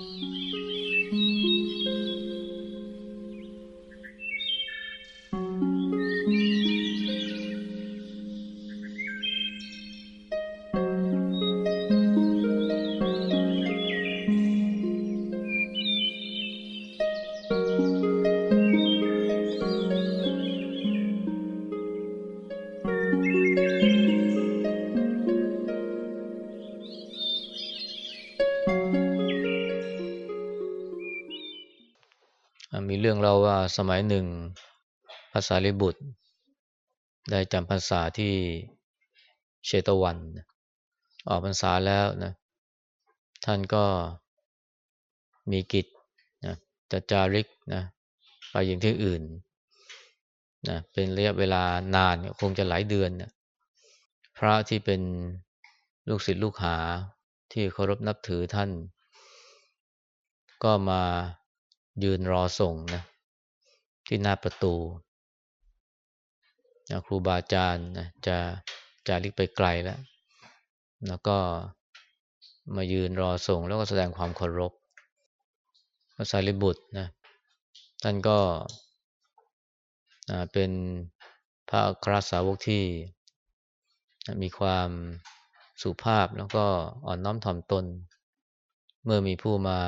มี สมัยหนึ่งภาษาลิบุตร ได้จำพรรษาที่เชตวัน ออกพรรษาแล้วนะท่านก็มีกิจนะจะจาริกนะไปอย่างที่อื่นนะเป็นระยะเวลานานคงจะหลายเดือนนะพระที่เป็นลูกศิษย์ลูกหาที่เคารพนับถือท่าน ก็มายืนรอส่งนะ ที่หน้าประตูนะครูบาอาจารย์นะจะจะลิกไปไกลแล้ว แล้วก็มายืนรอส่งแล้วก็แสดงความเคารพพระสารีบุตรนะท่านก็เป็นพระคราสาวกที่มีความสุภาพแล้วก็อ่อนน้อมถ่อมตน เมื่อมีผู้มา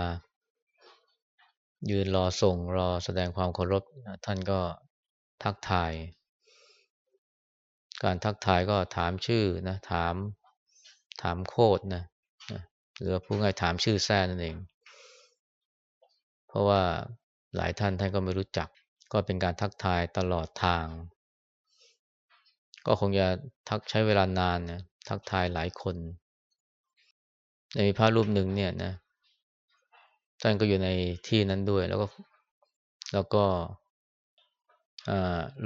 ยืนรอส่งรอแสดงความเคารพท่านก็ทักทาย การทักทายก็ถามชื่อนะถามถามโคดนะหรือผู้ง่ายถามชื่อแท้นั่นเอง เพราะว่าหลายท่านท่านก็ไม่รู้จัก ก็เป็นการทักทายตลอดทาง ก็คงจะทักใช้เวลานานนะทักทายหลายคน ในพระรูปหนึ่งเนี่ยนะ ท่านก็อยู่ในที่นั้นด้วย แล้วก็แล้วก็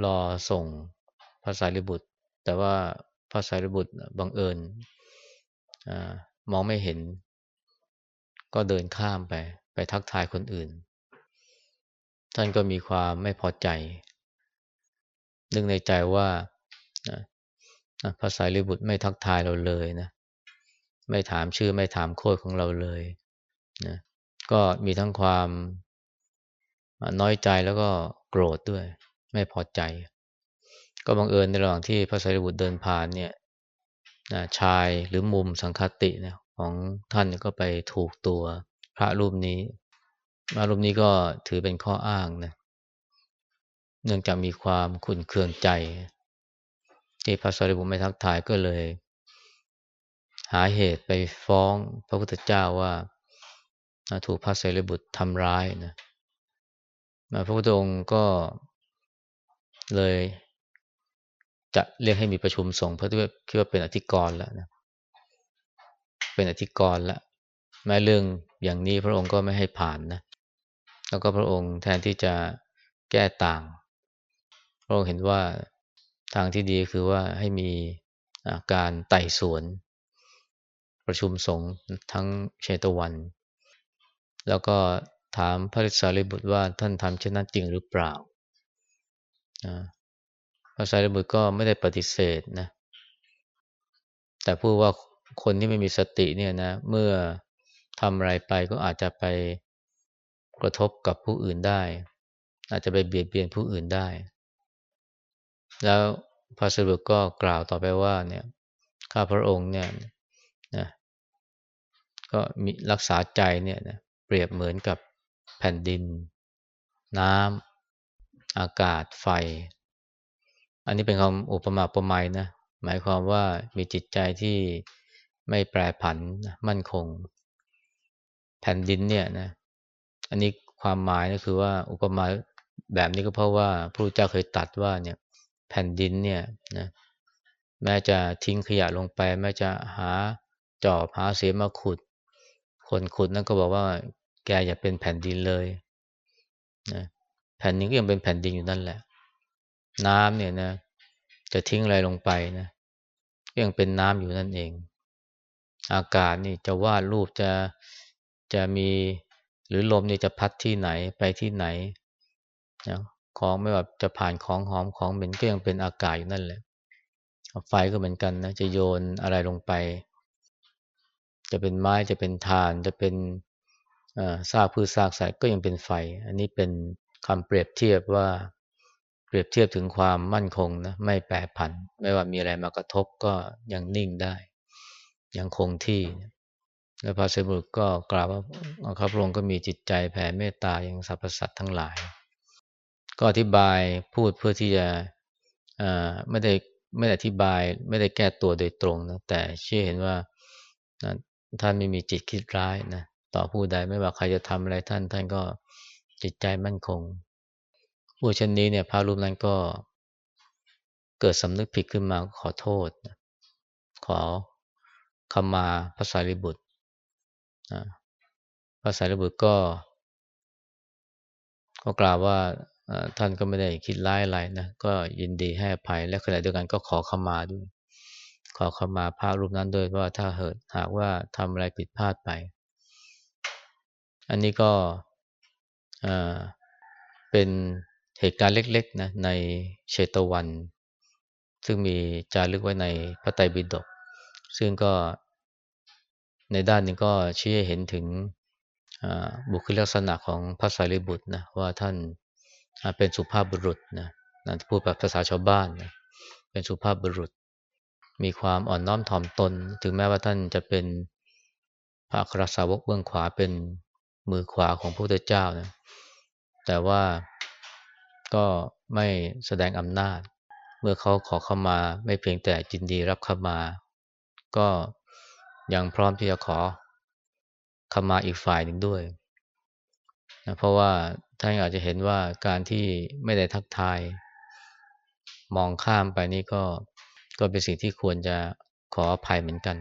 รอส่งพระสารีบุตร แต่ว่าพระสารีบุตรบังเอิญอมองไม่เห็น ก็เดินข้ามไป ไปทักทายคนอื่น ท่านก็มีความไม่พอใจ นึกในใจว่าพระสารีบุตรไม่ทักทายเราเลยนะ ไม่ถามชื่อไม่ถามโคดของเราเลยนะ ก็มีทั้งความน้อยใจแล้วก็โกรธด้วย ไม่พอใจ ก็บังเอิญในระหว่างที่พระสารีบุตรเดินผ่านเนี่ยนะชายหรือมุมสังคตินะของท่านก็ไปถูกตัวพระรูปนี้พระรูปนี้ก็ถือเป็นข้ออ้างนะเนื่องจากมีความขุ่นเคืองใจ ที่พระสารีบุตรไม่ทักทายก็เลย หาเหตุไปฟ้องพระพุทธเจ้าว่า ถูกพระเสรีบุตรทำร้ายนะพระพุทธองค์ก็เลยจะเรียกให้มีประชุมสงฆ์เพราะว่าคิดว่าเป็นอธิกรแล้วนะเป็นอธิกรแล้วแม้เรื่องอย่างนี้พระองค์ก็ไม่ให้ผ่านนะแล้วก็พระองค์แทนที่จะแก้ต่าง พระองค์เห็นว่าทางที่ดีคือว่าให้มีการไต่สวน ประชุมสงฆ์ทั้งเชตวัน แล้วก็ถามพระสารีบุตรว่าท่านทำเช่นนั้นจริงหรือเปล่าพระสารีบุตรก็ไม่ได้ปฏิเสธนะแต่พูดว่าคนที่ไม่มีสติเนี่ยนะ เมื่อทำอะไรไปก็อาจจะไปกระทบกับผู้อื่นได้ อาจจะไปเบียดเบียนผู้อื่นได้ แล้วพระสารีบุตรก็กล่าวต่อไปว่าเนี่ยข้าพระองค์เนี่ยนะก็มีรักษาใจเนี่ยนะ เปรียบเหมือนกับแผ่นดิน น้ำอากาศไฟ อันนี้เป็นคำอุปมาอุปไมยนะหมายความว่ามีจิตใจที่ไม่แปรผันมั่นคง แผ่นดินเนี่ยนะอันนี้ความหมายก็คือว่าอุปมาแบบนี้ก็เพราะว่าพระพุทธเจ้าเคยตัดว่าเนี่ยแผ่นดินเนี่ยนะแม้จะทิ้งขยะลงไป แม้จะหาจอบหาเสียมาขุด คนขุดนั่นก็บอกว่า แกอย่าเป็นแผ่นดินเลยนะแผ่นดินก็ยังเป็นแผ่นดินอยู่นั่นแหละ น้ำเนี่ยนะ จะทิ้งอะไรลงไปนะก็ยังเป็นน้ำอยู่นั่นเอง อากาศนี่จะวาดรูปจะจะมีหรือลมนี่จะพัดที่ไหนไปที่ไหนนะของไม่ว่าจะผ่านของหอมของเหม็นก็ยังเป็นอากาศอยู่นั่นแหละ ไฟก็เหมือนกันนะ จะโยนอะไรลงไป จะเป็นไม้จะเป็นถ่านจะเป็น ซากพืชซากสัตว์ก็ยังเป็นไฟ อันนี้เป็นคำเปรียบเทียบว่าเปรียบเทียบถึงความมั่นคงนะไม่แปรผัน ไม่ว่ามีอะไรมากระทบก็ยังนิ่งได้ ยังคงที่ และพระเสบุตรก็กล่าวว่าข้าพระองค์ก็มีจิตใจแผ่เมตตาอย่างสรรพสัตว์ทั้งหลาย ก็อธิบายพูดเพื่อที่จะไม่ได้ไม่ได้อธิบายไม่ได้แก้ตัวโดยตรงนะแต่เชื่อเห็นว่าท่านไม่มีจิตคิดร้ายนะ ต่อผู้ใดไม่ว่าใครจะทำอะไรท่าน ท่านก็จิตใจมั่นคงผู้เช่นนี้เนี่ยพระรูปนั้นก็เกิดสำนึกผิดขึ้นมาขอโทษ ขอขมาพระสารีบุตรพระสารีบุตรก็ ก็กล่าวว่าท่านก็ไม่ได้คิดร้ายอะไรนะก็ยินดีให้อภัย และขณะเดียวกันก็ขอขมาด้วย ขอขมาพระรูปนั้นด้วยว่าถ้าเหตุหากว่าทำอะไรผิดพลาดไป อันนี้ก็เป็นเหตุการณ์เล็กๆนะในเชตวัน ซึ่งมีจารึกไว้ในพระไตรปิฎกซึ่งก็ในด้านนึงก็ชี้ให้เห็นถึงบุคลิกลักษณะของพระสารีบุตรนะว่าท่านเป็นสุภาพบุรุษนะนั่นพูดแบบภาษาชาวบ้านนะเป็นสุภาพบุรุษ มีความอ่อนน้อมถ่อมตน ถึงแม้ว่าท่านจะเป็นพระครสาวกเบื้องขวาเป็น มือขวาของพระพุทธเจ้านะแต่ว่าก็ไม่แสดงอำนาจ เมื่อเขาขอเข้ามาไม่เพียงแต่จินดีรับเข้ามา ก็ยังพร้อมที่จะขอเข้ามาอีกฝ่ายหนึ่งด้วยนะเพราะว่าท่านอาจจะเห็นว่าการที่ไม่ได้ทักทาย มองข้ามไปนี่ก็ก็เป็นสิ่งที่ควรจะขออภัยเหมือนกัน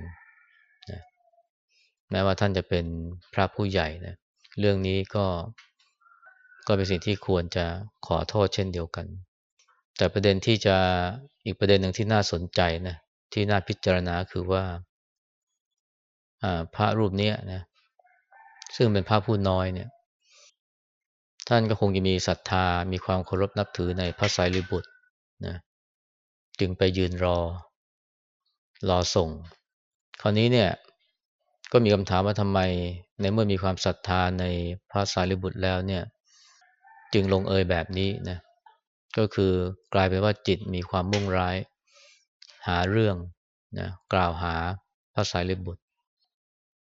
นะแม้ว่าท่านจะเป็นพระผู้ใหญ่นะ เรื่องนี้ก็ก็เป็นสิ่งที่ควรจะขอโทษเช่นเดียวกัน แต่ประเด็นที่จะอีกประเด็นหนึ่งที่น่าสนใจนะที่น่าพิจารณาคือว่าพระรูปนี้นะซึ่งเป็นพระผู้น้อยเนี่ย ท่านก็คงจะมีศรัทธา มีความเคารพนับถือในพระสายรีบุตรนะจึงไปยืนรอ รอส่ง คราวนี้เนี่ย ก็มีคำถามว่าทำไมในเมื่อมีความศรัทธาในพระสารีบุตรแล้วเนี่ย จึงลงเอยแบบนี้นะก็คือกลายเป็นว่าจิตมีความมุ่งร้าย หาเรื่องนะกล่าวหาพระสารีบุตร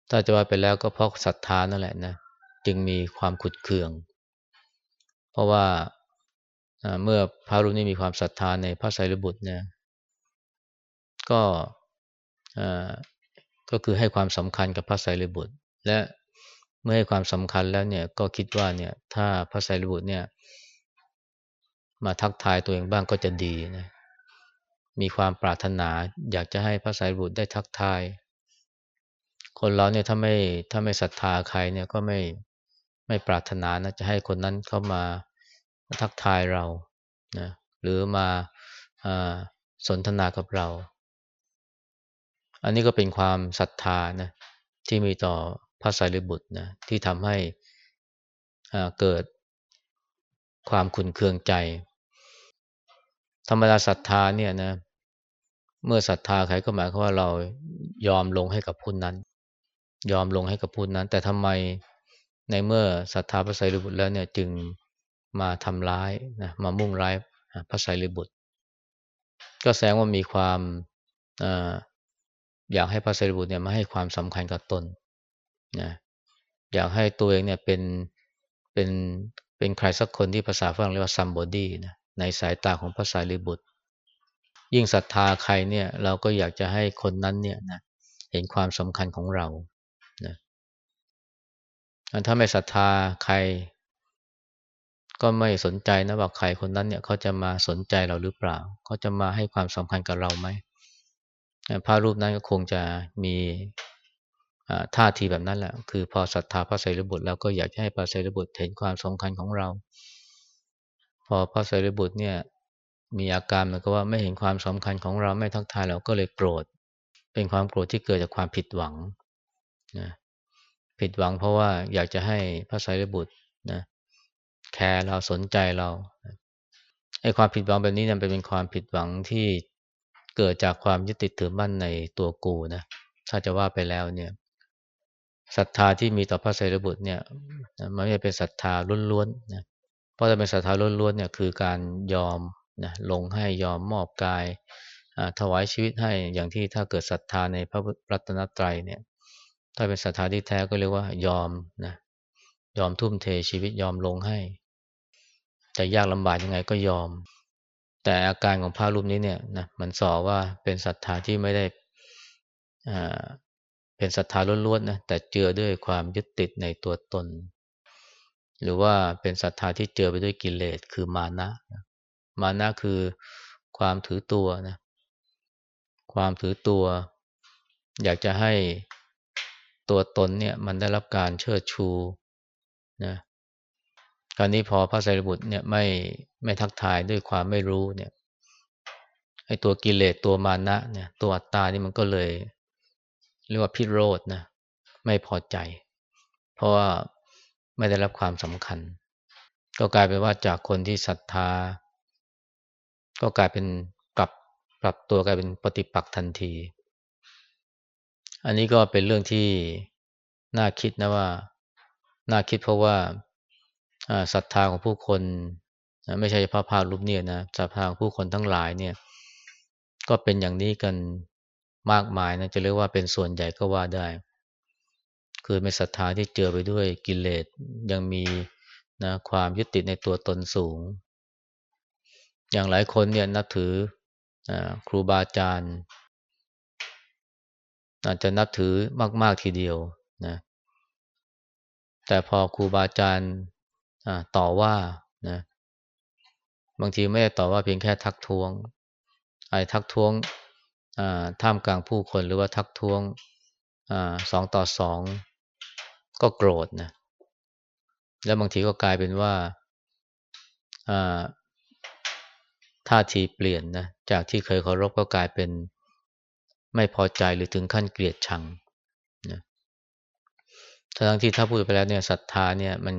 ถ้าจะว่าไปแล้วก็เพราะศรัทธานั่นแหละนะจึงมีความขุดเคือง เพราะว่าเมื่อพระรูปนี้มีความศรัทธาในพระไตรบุตรเนี่ยก็ ก็คือให้ความสำคัญกับพระไตรบุตรและเมื่อให้ความสำคัญแล้วเนี่ยก็คิดว่าเนี่ยถ้าพระไตรบุตรเนี่ย มาทักทายตัวเองบ้างก็จะดีนะมีความปรารถนาอยากจะให้พระไตรบุตรได้ทักทาย คนเราเนี่ยถ้าไม่ถ้าไม่ศรัทธาใครเนี่ยก็ไม่ไม่ปรารถนานะจะให้คนนั้นเข้ามาทักทายเรานะหรือมาสนทนากับเรา อันนี้ก็เป็นความศรัทธานะที่มีต่อพระสารีบุตรนะที่ทำให้เกิดความขุนเคืองใจ ธรรมดาศรัทธาเนี่ยนะเมื่อศรัทธาใครก็หมายความว่าเรายอมลงให้กับผู้นั้น ยอมลงให้กับผู้นั้น แต่ทำไมในเมื่อศรัทธาพระไตรปิฎกแล้วเนี่ยจึงมาทำร้ายนะมามุ่งร้ายพระไตรปิฎกก็แสดงว่ามีความ อยากให้พระไตรปิฎกเนี่ยมาให้ความสำคัญกับตนนะอยากให้ตัวเองเนี่ยเป็นเป็นเป็นใครสักคนที่ภาษาฝรั่งเรียกว่า somebody นะในสายตาของพระสารีบุตร ยิ่งศรัทธาใครเนี่ย เราก็อยากจะให้คนนั้นเนี่ยนะเห็นความสำคัญของเรานะถ้าไม่ศรัทธาใคร ก็ไม่สนใจนะว่าใครคนนั้นเนี่ยเขาจะมาสนใจเราหรือเปล่าเขาจะมาให้ความสำคัญกับเราไหม พระรูปนั้นก็คงจะมีท่าทีแบบนั้นแหละ คือพอศรัทธาพระไตรบุตรแล้วก็อยากให้พระไตรบุตรเห็นความสำคัญของเรา พอพระไตรบุตรเนี่ยมีอาการเหมือนกับว่าไม่เห็นความสำคัญของเราไม่ทักทายเราก็เลยโกรธ เป็นความโกรธที่เกิดจากความผิดหวังนะผิดหวังเพราะว่าอยากจะให้พระไตรบุตรนะแคร์เราสนใจเราไอ้ความผิดหวังแบบนี้เนี่ยเป็นความผิดหวังที่ เกิดจากความยึดติดถือมั่นในตัวกูนะถ้าจะว่าไปแล้วเนี่ยศรัทธาที่มีต่อพระไตรปิฎกเนี่ยมันไม่เป็นศรัทธาล้วนๆนะเพราะถ้าเป็นศรัทธาล้วนๆเนี่ยคือการยอมนะลงให้ยอมมอบกายถวายชีวิตให้อย่างที่ถ้าเกิดศรัทธาในพระรัตนตรัยเนี่ยถ้าเป็นศรัทธาที่แท้ก็เรียกว่ายอมนะยอมทุ่มเทชีวิตยอมลงให้แต่ยากลำบากยังไงก็ยอม แต่อาการของพระรูปนี้เนี่ยนะมันสอว่าเป็นศรัทธาที่ไม่ได้เป็นศรัทธาล้วนๆนะแต่เจือด้วยความยึดติดในตัวตน หรือว่าเป็นศรัทธาที่เจือไปด้วยกิเลสคือมานะ มานะคือความถือตัวนะความถือตัว อยากจะให้ตัวตนเนี่ยมันได้รับการเชิดชูนะ คราวนี้พอพระไตรบุตรเนี่ยไม่ไม่ทักทายด้วยความไม่รู้เนี่ยไอ้ตัวกิเลสตัวมานะเนี่ย ตัวอัตตานี่มันก็เลยเรียกว่าพิโรธนะไม่พอใจ เพราะว่าไม่ได้รับความสำคัญ ก็กลายเป็นว่าจากคนที่ศรัทธา ก็กลายเป็นปรับปรับตัวกลายเป็นปฏิปักษ์ทันที อันนี้ก็เป็นเรื่องที่น่าคิดนะว่า น่าคิดเพราะว่า ศรัทธาของผู้คนไม่ใช่เฉพาะพระรูปเนี่ยนะศรัทธาของผู้คนทั้งหลายเนี่ย ก็เป็นอย่างนี้กันมากมายนะจะเรียกว่าเป็นส่วนใหญ่ก็ว่าได้ คือเป็นศรัทธาที่เจือไปด้วยกิเลสยังมีนะความยึดติดในตัวตนสูง อย่างหลายคนเนี่ยนับถืออครูบาอาจารย์อาจจะนับถือมาก ๆ ทีเดียวนะ แต่พอครูบาอาจารย์ ต่อว่านะบางทีไม่ได้ต่อว่าเพียงแค่ทักท้วงไอ้ทักท้วงท่ามกลางผู้คนหรือว่าทักท้วงสองต่อสองก็โกรธนะแล้วบางทีก็กลายเป็นว่าท่าทีเปลี่ยนนะจากที่เคยเคารพก็กลายเป็นไม่พอใจหรือถึงขั้นเกลียดชังนะทั้งที่ถ้าพูดไปแล้วเนี่ยศรัทธาเนี่ยมัน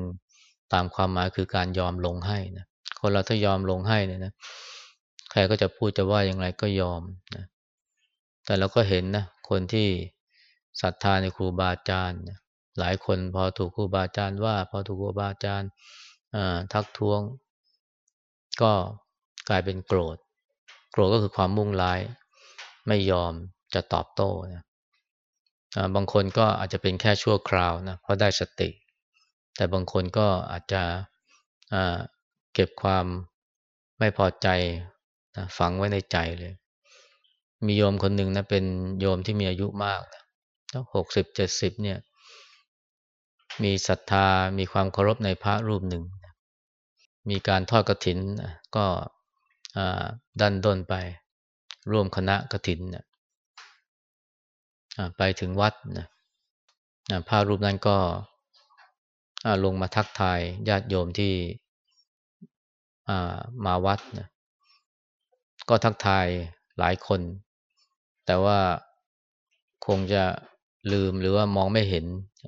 ตามความหมายคือการยอมลงให้นะคนเราถ้ายอมลงให้เนี่ยนะใครก็จะพูดจะว่าอย่างไรก็ยอมนะแต่เราก็เห็นนะคนที่ศรัทธาในครูบาอาจารย์หลายคนพอถูกครูบาอาจารย์ว่า พอถูกครูบาอาจารย์ทักท้วง ก็กลายเป็นโกรธ โกรธก็คือความมุ่งร้าย ไม่ยอมจะตอบโต้นะบางคนก็อาจจะเป็นแค่ชั่วคราวนะเพราะได้สติ แต่บางคนก็อาจจะเก็บความไม่พอใจนะฝังไว้ในใจเลย มีโยมคนหนึ่งนะเป็นโยมที่มีอายุมากหกสิบเจ็ดสิบเนี่ย มีศรัทธามีความเคารพในพระรูปหนึ่ง มีการทอดกระถินก็ดันด้นไป ร่วมคณะกระถินนะไปถึงวัดนะพระรูปนั้นก็ ลงมาทักทายญาติโยมที่มาวัดนะก็ทักทายหลายคน แต่ว่าคงจะลืมหรือว่ามองไม่เห็น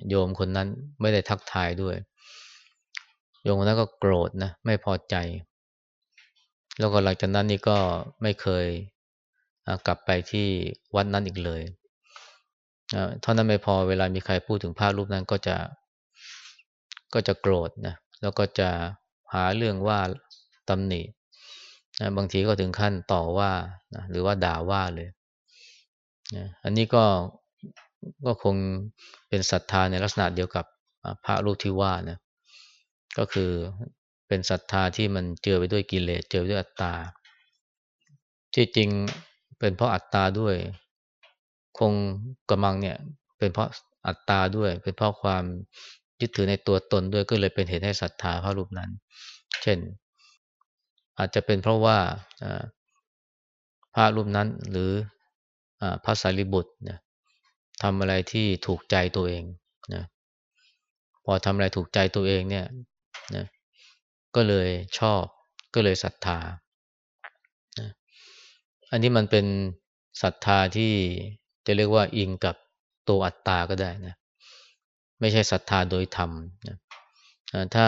โยมคนนั้นไม่ได้ทักทายด้วย โยมคนนั้นก็โกรธนะไม่พอใจ แล้วก็หลังจากนั้นนี่ก็ไม่เคยกลับไปที่วัดนั้นอีกเลยเท่านั้นไม่พอเวลามีใครพูดถึงภาพรูปนั้นก็จะ ก็จะโกรธนะแล้วก็จะหาเรื่องว่าตำหนินะบางทีก็ถึงขั้นต่อว่านะหรือว่าด่าว่าเลยนะอันนี้ก็ก็คงเป็นศรัทธาในลักษณะเดียวกับพระรูปที่ว่านะก็คือเป็นศรัทธาที่มันเจือไปด้วยกิเลสเจือไปด้วยอัตตาที่จริงเป็นเพราะอัตตาด้วย คงกำลังเนี่ย เป็นเพราะอัตตาด้วย เป็นเพราะความ ยึดถือในตัวตนด้วยก็เลยเป็นเหตุให้ศรัทธาพระรูปนั้น เช่น อาจจะเป็นเพราะว่าพระรูปนั้นหรือพระสารีบุตรนะทำอะไรที่ถูกใจตัวเองนะพอทำอะไรถูกใจตัวเองเนี่ยนะก็เลยชอบก็เลยศรัทธานะอันนี้มันเป็นศรัทธาที่จะเรียกว่าอิงกับตัวอัตตาก็ได้นะ ไม่ใช่ศรัทธาโดยธรรมนะถ้า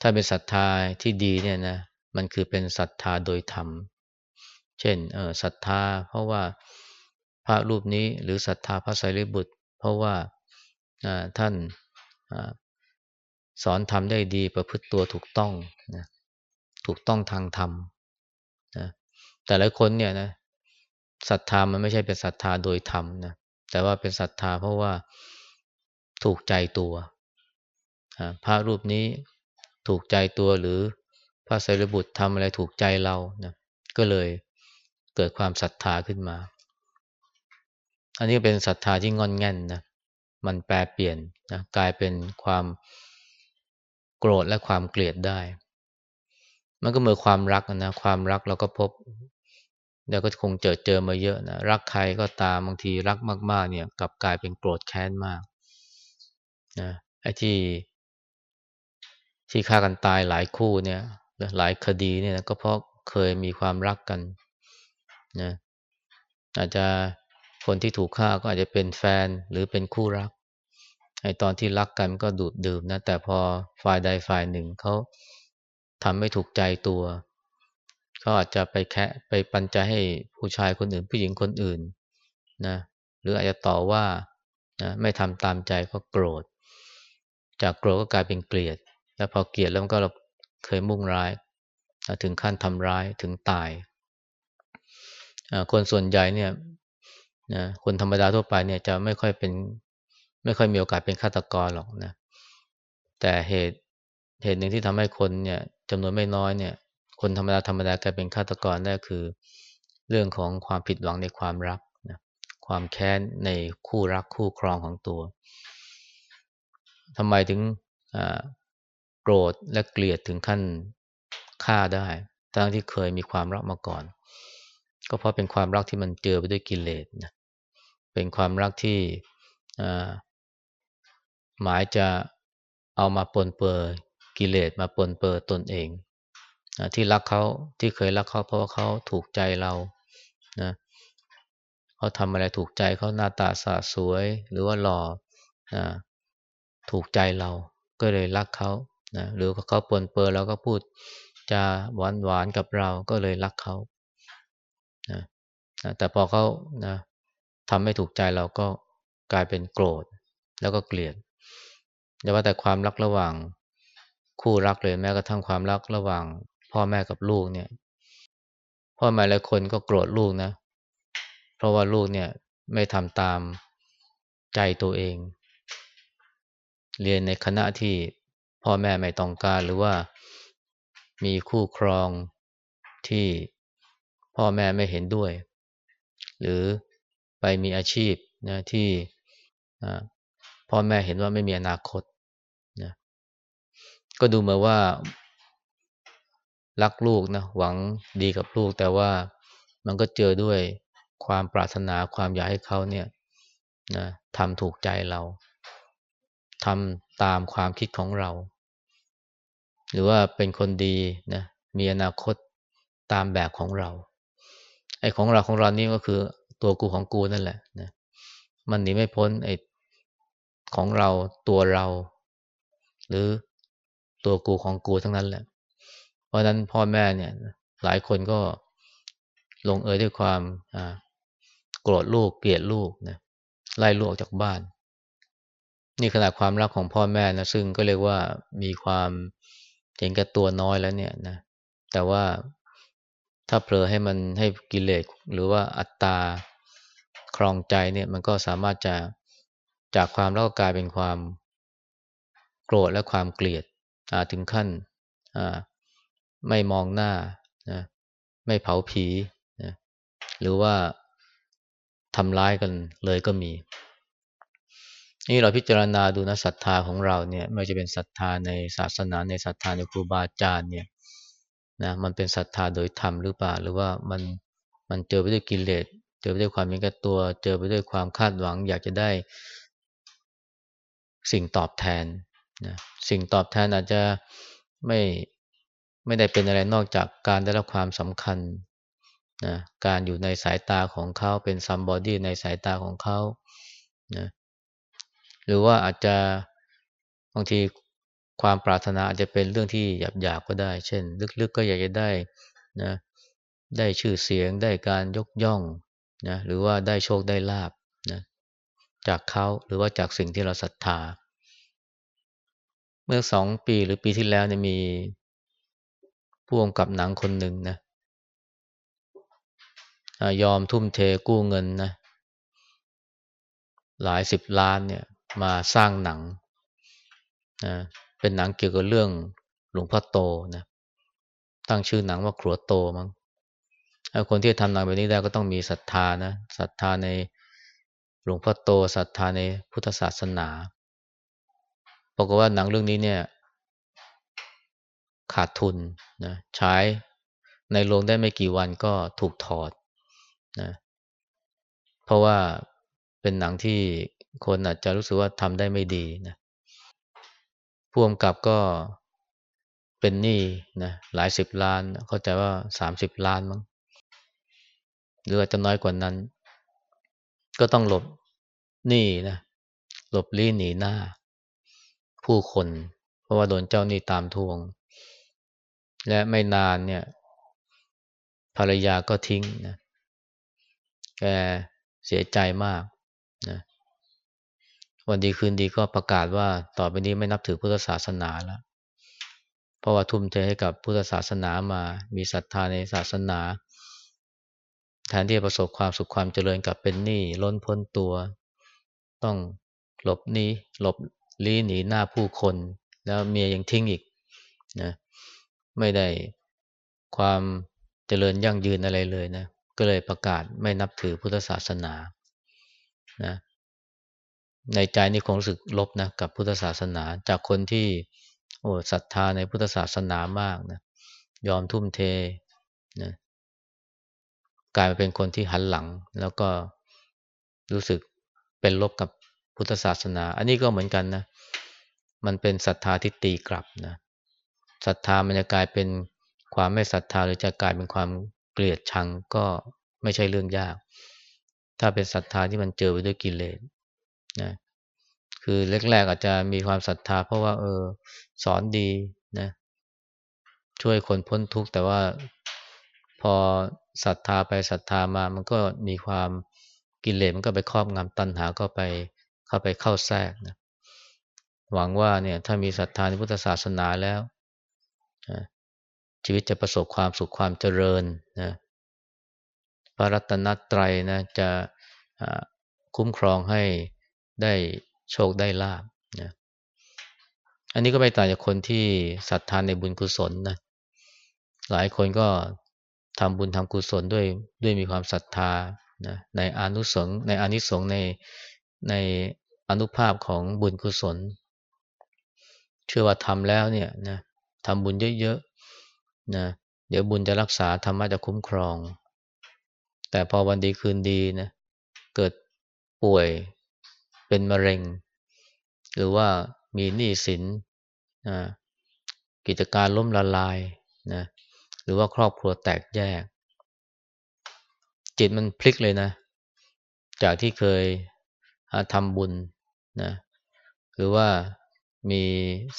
ถ้าเป็นศรัทธาที่ดีเนี่ยนะมันคือเป็นศรัทธาโดยธรรม เช่นเออศรัทธาเพราะว่าพระรูปนี้หรือศรัทธาพระไตรบุตร เพราะว่าท่านสอนทำได้ดีประพฤติตัวถูกต้องนะถูกต้องทางธรรมนะแต่หลายคนเนี่ยนะศรัทธามันไม่ใช่เป็นศรัทธาโดยธรรมนะแต่ว่าเป็นศรัทธาเพราะว่า ถูกใจตัว พระรูปนี้ถูกใจตัวหรือพระไสรบุตรทำอะไรถูกใจเรานะก็เลยเกิดความศรัทธาขึ้นมา อันนี้เป็นศรัทธาที่งอนแง่นนะ มันแปลเปลี่ยนนะกลายเป็นความโกรธและความเกลียดได้ มันก็เหมือนความรักนะ ความรักเราก็พบเดี๋ยวก็คงเจอเจอมาเยอะนะ รักใครก็ตามบางทีรักมาก ๆ เนี่ยกลับกลายเป็นโกรธแค้นมาก นะไอ้ที่ ที่ฆ่ากันตายหลายคู่เนี่ยหลายคดีเนี่ยก็เพราะเคยมีความรักกันนะอาจจะคนที่ถูกฆ่าก็อาจจะเป็นแฟนหรือเป็นคู่รักไอ้ตอนที่รักกันก็ดูดดื่มนะ แต่พอฝ่ายใดฝ่ายหนึ่งเขาทำไม่ถูกใจตัวเขาอาจจะไปแคะไปปันใจให้ผู้ชายคนอื่น ผู้หญิงคนอื่นนะหรืออาจจะต่อว่านะไม่ทำตามใจก็โกรธ จากโกรธก็กลายเป็นเกลียด แล้วพอเกลียดแล้วก็เคยมุ่งร้าย ถึงขั้นทำร้ายถึงตาย คนส่วนใหญ่เนี่ยนะคนธรรมดาทั่วไปเนี่ยจะไม่ค่อยเป็นไม่ค่อยมีโอกาสเป็นฆาตกรหรอกนะ แต่เหตุเหตุหนึ่งที่ทำให้คนเนี่ยจำนวนไม่น้อยเนี่ย คนธรรมดาธรรมดากลายเป็นฆาตกรได้คือ เรื่องของความผิดหวังในความรักนะความแค้นในคู่รักคู่ครองของตัว ทำไมถึงโกรธและเกลียดถึงขั้นฆ่าได้ ทั้งที่เคยมีความรักมาก่อน ก็เพราะเป็นความรักที่มันเจอไปด้วยกิเลสนะเป็นความรักที่หมายจะเอามาปนเปื้อกิเลสมาปนเปื้อตนเองที่รักเขาที่เคยรักเขาเพราะว่าเขาถูกใจเรานะเขาทำอะไรถูกใจเขาหน้าตาสะสวยหรือว่าหล่อนะ ถูกใจเราก็เลยรักเขานะหรือเขาปนเปื้อแล้วก็พูดจะหวานหวานกับเราก็เลยรักเขานะแต่พอเขานะทำไม่ถูกใจเราก็กลายเป็นโกรธ แล้วก็เกลียดอย่าว่าแต่ความรักระหว่างคู่รักเลยแม้กระทั่งความรักระหว่าง พ่อแม่กับลูกเนี่ย พ่อแม่หลายคนก็โกรธลูกนะ เพราะว่าลูกเนี่ยไม่ทำตามใจตัวเอง เรียนในคณะที่พ่อแม่ไม่ต้องการหรือว่ามีคู่ครองที่พ่อแม่ไม่เห็นด้วย หรือไปมีอาชีพนะที่พ่อแม่เห็นว่าไม่มีอนาคตนะก็ดูเหมือนว่า รักลูกนะหวังดีกับลูก แต่ว่ามันก็เจอด้วยความปรารถนาความอยากให้เขาเนี่ยนะทำถูกใจเรา ทำตามความคิดของเรา หรือว่าเป็นคนดีนะมีอนาคตตามแบบของเรา ไอ้ของเราของเรานี่ก็คือตัวกูของกูนั่นแหละนะมันหนีไม่พ้นไอ้ของเราตัวเรา หรือตัวกูของกูทั้งนั้นแหละ เพราะนั้นพ่อแม่เนี่ย หลายคนก็ลงเอยด้วยความโกรธลูกเกลียดลูกนะไล่ลูกออกจากบ้าน นี่ขนาดความรักของพ่อแม่นะซึ่งก็เรียกว่ามีความเห็นแก่ตัวน้อยแล้วเนี่ยนะแต่ว่าถ้าเผลอให้มันให้กิเลสหรือว่าอัตตาครองใจเนี่ยมันก็สามารถจะจากความแล้วก็กลายเป็นความโกรธและความเกลียดถึงขั้นไม่มองหน้านะไม่เผาผีนะหรือว่าทำร้ายกันเลยก็มี นี่เราพิจารณาดูนะศรัทธาของเราเนี่ยไม่ว่าจะเป็นศรัทธาในศาสนาในศรัทธาในครูบาอาจารย์เนี่ยนะมันเป็นศรัทธาโดยธรรมหรือเปล่า หรือว่ามันมันเจอไปด้วยกิเลสเจอไปด้วยความมีกับตัว เจอไปด้วยความคาดหวัง อยากจะได้สิ่งตอบแทนนะสิ่งตอบแทนอาจจะไม่ไม่ได้เป็นอะไรนอกจากการได้รับความสำคัญนะการอยู่ในสายตาของเขาเป็นซัมบอดี้ในสายตาของเขานะ หรือว่าอาจจะบางทีความปรารถนาอาจจะเป็นเรื่องที่หยาบๆก็ได้ เช่น ลึกๆ ก็อยากจะได้นะได้ชื่อเสียงได้การยกย่องนะหรือว่าได้โชคได้ลาบนะจากเขาหรือว่าจากสิ่งที่เราศรัทธา เมื่อสองปีหรือปีที่แล้วเนี่ยมีผู้กำกับหนังคนหนึ่งนะยอมทุ่มเทกู้เงินนะหลายสิบล้านเนี่ย มาสร้างหนังนะเป็นหนังเกี่ยวกับเรื่องหลวงพ่อโตนะตั้งชื่อหนังว่าครัวโตมั้งคนที่ทำหนังแบบนี้ได้ก็ต้องมีศรัทธานะศรัทธาในหลวงพ่อโตศรัทธาในพุทธศาสนาบอกว่าหนังเรื่องนี้เนี่ย ขาดทุนนะใช้ในโรงได้ไม่กี่วันก็ถูกถอดนะเพราะว่าเป็นหนังที่ คนอาจจะรู้สึกว่าทำได้ไม่ดีนะผู้กำกับก็เป็นหนี้นะหลายสิบล้าน เข้าใจว่าสามสิบล้านมั้งหรืออาจจะน้อยกว่านั้น ก็ต้องหลบหนี้นะหลบลี้หนีหน้า ผู้คน เพราะว่าโดนเจ้าหนี้ตามทวง และไม่นานเนี่ย ภรรยาก็ทิ้งนะแกเสียใจมากนะ วันดีคืนดีก็ประกาศว่าต่อไปนี้ไม่นับถือพุทธศาสนาแล้ว เพราะว่าทุ่มเทให้กับพุทธศาสนามา มีศรัทธาในศาสนา แทนที่จะประสบความสุขความเจริญกับเป็นหนี้ล้นพ้นตัว ต้องหลบหนีหลบลี้หนีหน้าผู้คน แล้วเมียยังทิ้งอีกนะไม่ได้ความเจริญยั่งยืนอะไรเลยนะ ก็เลยประกาศไม่นับถือพุทธศาสนานะ ในใจนี่คงรู้สึกลบนะกับพุทธศาสนา จากคนที่โอ้ศรัทธาในพุทธศาสนามากนะยอมทุ่มเทนะกลายมาเป็นคนที่หันหลัง แล้วก็รู้สึกเป็นลบกับพุทธศาสนา อันนี้ก็เหมือนกันนะ มันเป็นศรัทธาที่ตีกลับนะศรัทธามันจะกลายเป็นความไม่ศรัทธาหรือจะกลายเป็นความเกลียดชังก็ไม่ใช่เรื่องยาก ถ้าเป็นศรัทธาที่มันเจอไปด้วยกิเลส นะคือแรกๆอาจจะมีความศรัทธา เพราะว่า เออ สอนดีนะช่วยคนพ้นทุกข์แต่ว่าพอศรัทธาไปศรัทธามา มันก็มีความกิเลสมันก็ไปครอบงำตัณหาก็ไปเข้าไปเข้าแทรกนะหวังว่าเนี่ยถ้ามีศรัทธาในพุทธศาสนาแล้วชีวิตจะประสบความสุขความเจริญนะพระรัตนตรัยนะจะคุ้มครองให้ ได้โชคได้ลาบนะอันนี้ก็ไม่ต่างจากคนที่ศรัทธานในบุญกุศลนะหลายคนก็ทำบุญทำกุศลด้วยด้วยมีความศรัทธานะในอนุสงในอนิสงในในอนุภาพของบุญกุศล เชื่อว่าทำแล้วเนี่ยนะทำบุญเยอะๆนะเดี๋ยวบุญจะรักษาธรรมะจะคุ้มครอง แต่พอวันดีคืนดีนะเกิดป่วย เป็นมะเร็ง หรือว่ามีหนี้สินนะกิจการล้มละลายนะหรือว่าครอบครัวแตกแยก จิตมันพลิกเลยนะ จากที่เคยทำบุญนะหรือว่ามี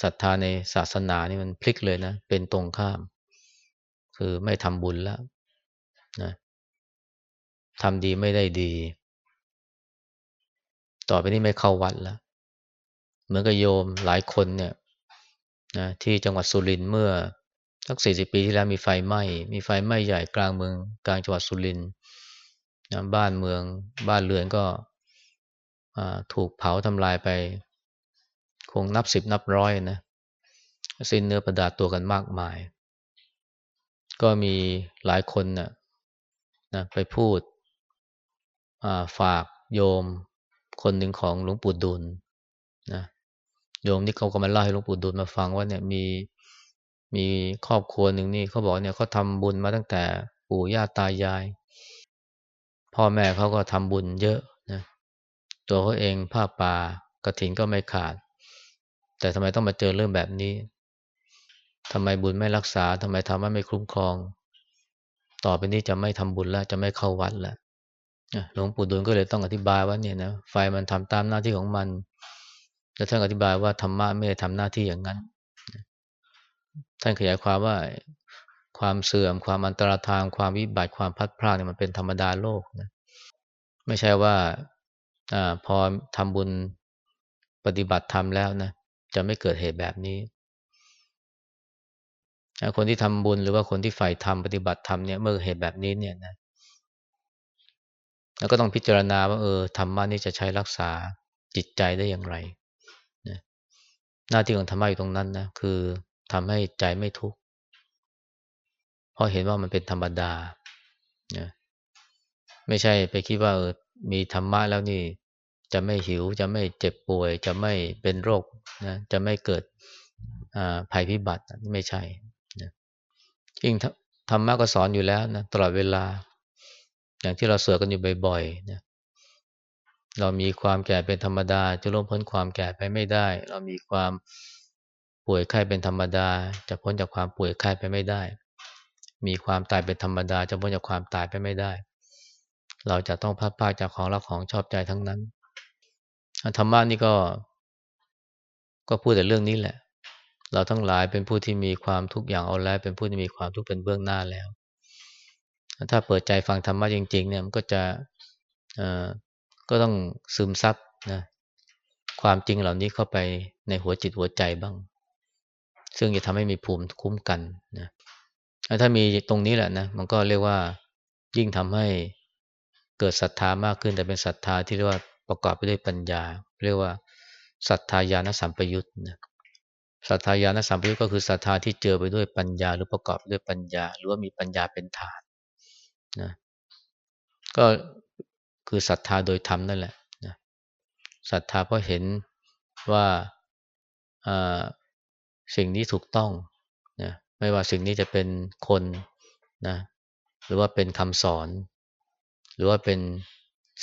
ศรัทธาในศาสนานี่มันพลิกเลยนะ เป็นตรงข้าม คือไม่ทำบุญแล้วนะทำดีไม่ได้ดี ต่อไปนี้ไม่เข้าวัดแล้ว เหมือนกับโยมหลายคนเนี่ยนะที่จังหวัดสุรินทร์เมื่อสักสี่สิบปีที่แล้วมีไฟไหม้ มีไฟไหม้ใหญ่กลางเมืองกลางจังหวัดสุรินทร์นะบ้านเมืองบ้านเรือนก็ถูกเผาทำลายไป คงนับสิบนับร้อยนะสิ้นเนื้อประดาตัวกันมากมาย ก็มีหลายคนนะนะไปพูดฝากโยม คนหนึ่งของหลวงปู่ดุลนะโยมนี่เขาก็มาเล่าให้หลวงปู่ดุลมาฟังว่าเนี่ยมีมีครอบครัวหนึ่งนี่เขาบอกเนี่ยเขาทำบุญมาตั้งแต่ปู่ย่าตายาย พ่อแม่เขาก็ทำบุญเยอะนะตัวเขาเองผ้าป่ากระถินก็ไม่ขาด แต่ทำไมต้องมาเจอเรื่องแบบนี้ทำไมบุญไม่รักษาทำไมทำให้ไม่คุ้มครอง ต่อไปนี้จะไม่ทำบุญแล้วจะไม่เข้าวัดแล้ว หลวงปู่ดูลก็เลยต้องอธิบายว่าเนี่ยนะไฟมันทำตามหน้าที่ของมัน แล้วท่านอธิบายว่าธรรมะไม่ได้ทำหน้าที่อย่างนั้น ท่านขยายความว่าความเสื่อม ความอันตรธานความวิบัติความพัดพลาดเนี่ยมันเป็นธรรมดาโลกนะไม่ใช่ว่าอพอทำบุญปฏิบัติธรรมแล้วนะจะไม่เกิดเหตุแบบนี้คนที่ทำบุญหรือว่าคนที่ใฝ่ธรรมปฏิบัติธรรมเนี่ยเมื่อเหตุแบบนี้เนี่ยนะ แล้วก็ต้องพิจารณาว่าเออธรรมะนี่จะใช้รักษาจิตใจได้อย่างไรนะหน้าที่ของธรรมะอยู่ตรงนั้นนะคือทำให้ใจไม่ทุกข์เพราะเห็นว่ามันเป็นธรรมดานะไม่ใช่ไปคิดว่าเออมีธรรมะแล้วนี่จะไม่หิวจะไม่เจ็บป่วย จะไม่เป็นโรคนะจะไม่เกิดภัยพิบัติไม่ใช่นะจริงธรรมะก็สอนอยู่แล้วนะตลอดเวลา อย่างที่เราเสือกันอยู่บ่อยๆนะเรามีความแก่เป็นธรรมดา จะล่วงพ้นความแก่ไปไม่ได้ เรามีความป่วยไข้เป็นธรรมดา จะพ้นจากความป่วยไข้ไปไม่ได้ มีความตายเป็นธรรมดา จะพ้นจากความตายไปไม่ได้ เราจะต้องพัดพาจากของรักของชอบใจทั้งนั้นธรรมะนี่ก็ ก็พูดแต่เรื่องนี้แหละ เราทั้งหลายเป็นผู้ที่มีความทุกข์อย่างเอาแล้ว เป็นผู้ที่มีความทุกข์เป็นเบื้องหน้าแล้ว ถ้าเปิดใจฟังธรรมะจริง ๆ เนี่ยมันก็จะก็ต้องซึมซับนะความจริงเหล่านี้เข้าไปในหัวจิตหัวใจบ้าง ซึ่งจะทำให้มีภูมิคุ้มกันนะถ้ามีตรงนี้แหละนะมันก็เรียกว่ายิ่งทำให้เกิดศรัทธามากขึ้นแต่เป็นศรัทธาที่เรียกว่าประกอบไปด้วยปัญญา เรียกว่าศรัทธาญาณสัมปยุตนะศรัทธาญาณสัมปยุตก็คือศรัทธาที่เจอไปด้วยปัญญา หรือประกอบด้วยปัญญา หรือว่ามีปัญญาเป็นฐาน นะก็คือศรัทธาโดยธรรมนั่นแหละนะศรัทธาเพราะเห็นว่าสิ่งนี้ถูกต้องนะไม่ว่าสิ่งนี้จะเป็นคนนะหรือว่าเป็นคำสอน หรือว่าเป็น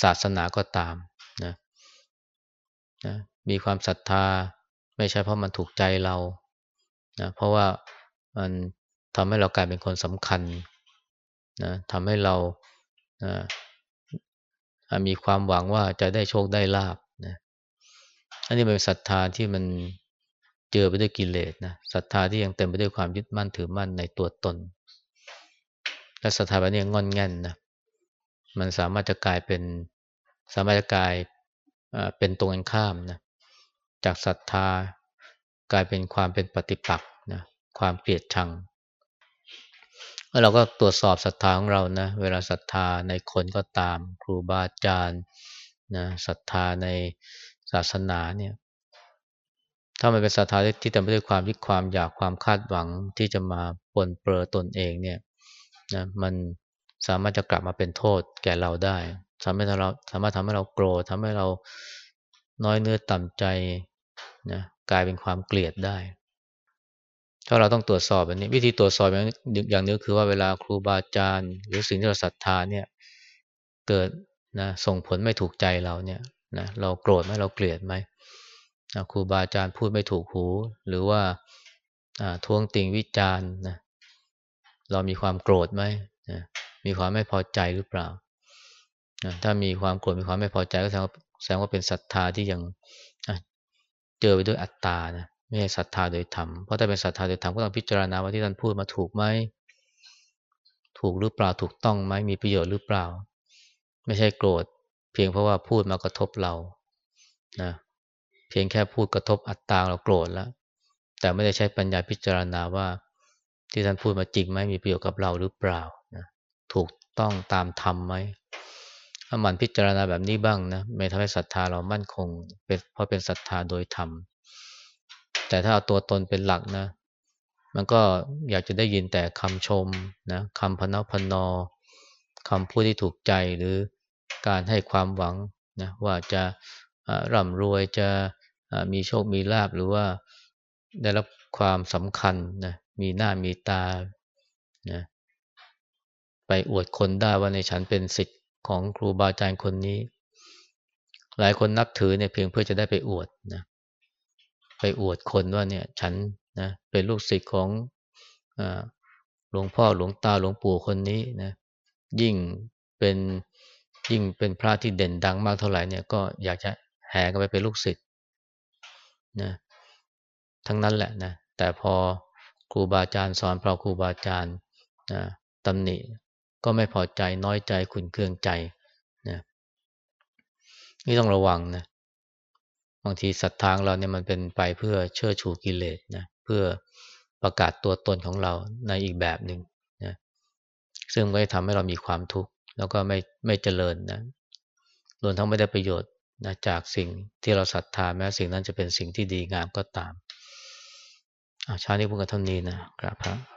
ศาสนาก็ตามนะนะมีความศรัทธาไม่ใช่เพราะมันถูกใจเรานะเพราะว่ามันทำให้เรากลายเป็นคนสำคัญ นะทำให้เรานะมีความหวังว่าจะได้โชคได้ลาบนะอันนี้เป็นศรัทธาที่มันเจอไปด้วยกิเลสนะศรัทธาที่ยังเต็มไปด้วยความยึดมั่นถือมั่นในตัวตน และศรัทธาแบบนี้งอนแง่นนะมันสามารถจะกลายเป็นสามารถจะกลายเป็นตรงกันข้ามนะจากศรัทธากลายเป็นความเป็นปฏิปักษ์นะความเกลียดชัง แล้วเราก็ตรวจสอบศรัทธาของเรานะเวลาศรัทธาในคนก็ตามครูบาอาจารย์นะศรัทธาในศาสนาเนี่ย ถ้ามันเป็นศรัทธาที่เต็มไปด้วยความยึดความอยากความคาดหวังที่จะมาปนเปื้อตนเองเนี่ยนะมันสามารถจะกลับมาเป็นโทษแก่เราได้ทำให้เราสามารถทำให้เราโกรธทำให้เราน้อยเนื้อต่ำใจนะกลายเป็นความเกลียดได้ ถ้าเราต้องตรวจสอบแบบนี้ วิธีตรวจสอบอย่างอย่างนี้คือว่าเวลาครูบาอาจารย์หรือสิ่งที่เราศรัทธาเนี่ยเกิดนะส่งผลไม่ถูกใจเราเนี่ยนะเราโกรธไหมเราเกลียดไหมครูบาอาจารย์พูดไม่ถูกหู หรือว่าท้วงติงวิจารณ์นะเรามีความโกรธไหมนะมีความไม่พอใจหรือเปล่านะถ้ามีความโกรธมีความไม่พอใจก็แสดงว่าแสดงว่าเป็นศรัทธาที่ยังเจอไปด้วยอัตตานะ ไม่ใช่ศรัทธาโดยธรรม เพราะถ้าเป็นศรัทธาโดยธรรมก็ต้องพิจารณาว่าที่ท่านพูดมาถูกไหม ถูกหรือเปล่า ถูกต้องไหม มีประโยชน์หรือเปล่า ไม่ใช่โกรธ เพียงเพราะว่าพูดมากระทบเรา นะ เพียงแค่พูดกระทบอัตตาเราโกรธแล้ว แต่ไม่ได้ใช้ปัญญาพิจารณาว่า ที่ท่านพูดมาจริงไหม มีประโยชน์กับเราหรือเปล่านะถูกต้องตามธรรมไหมถ้ามันพิจารณาแบบนี้บ้างนะไม่ทำให้ศรัทธาเรามั่นคง เป็นเพราะเป็นศรัทธาโดยธรรม แต่ถ้าเอาตัวตนเป็นหลักนะ มันก็อยากจะได้ยินแต่คำชมนะคำพนัพนอคำพูดที่ถูกใจหรือการให้ความหวังนะว่าจะร่ำรวยจะมีโชคมีลาบหรือว่าได้รับความสำคัญนะมีหน้ามีตานะไปอวดคนได้ว่าในฉันเป็นสิทธิ์ของครูบาอาจารย์คนนี้ หลายคนนับถือเนี่ยเพียงเพื่อจะได้ไปอวดนะ ไปอวดคนว่าเนี่ยฉันนะเป็นลูกศิษย์ของหลวงพ่อหลวงตาหลวงปู่คนนี้นะยิ่งเป็นยิ่งเป็นพระที่เด่นดังมากเท่าไหร่เนี่ยก็อยากจะแห่กันไปเป็นลูกศิษย์นะทั้งนั้นแหละนะแต่พอครูบาอาจารย์สอนพระครูบาอาจารย์นะตำหนิก็ไม่พอใจน้อยใจขุนเคืองใจนะนี่ต้องระวังนะ บางทีศรัทธาของเราเนี่ยมันเป็นไปเพื่อเชื่อชูกิเลสนะเพื่อประกาศตัวตนของเราในอีกแบบหนึ่งนะซึ่งก็จะทำให้เรามีความทุกข์แล้วก็ไม่ไม่เจริญนะรวมทั้งไม่ได้ประโยชน์นะจากสิ่งที่เราศรัทธาแม้สิ่งนั้นจะเป็นสิ่งที่ดีงามก็ตามอาชาตินี้พูดกันเท่านี้นะครับพระ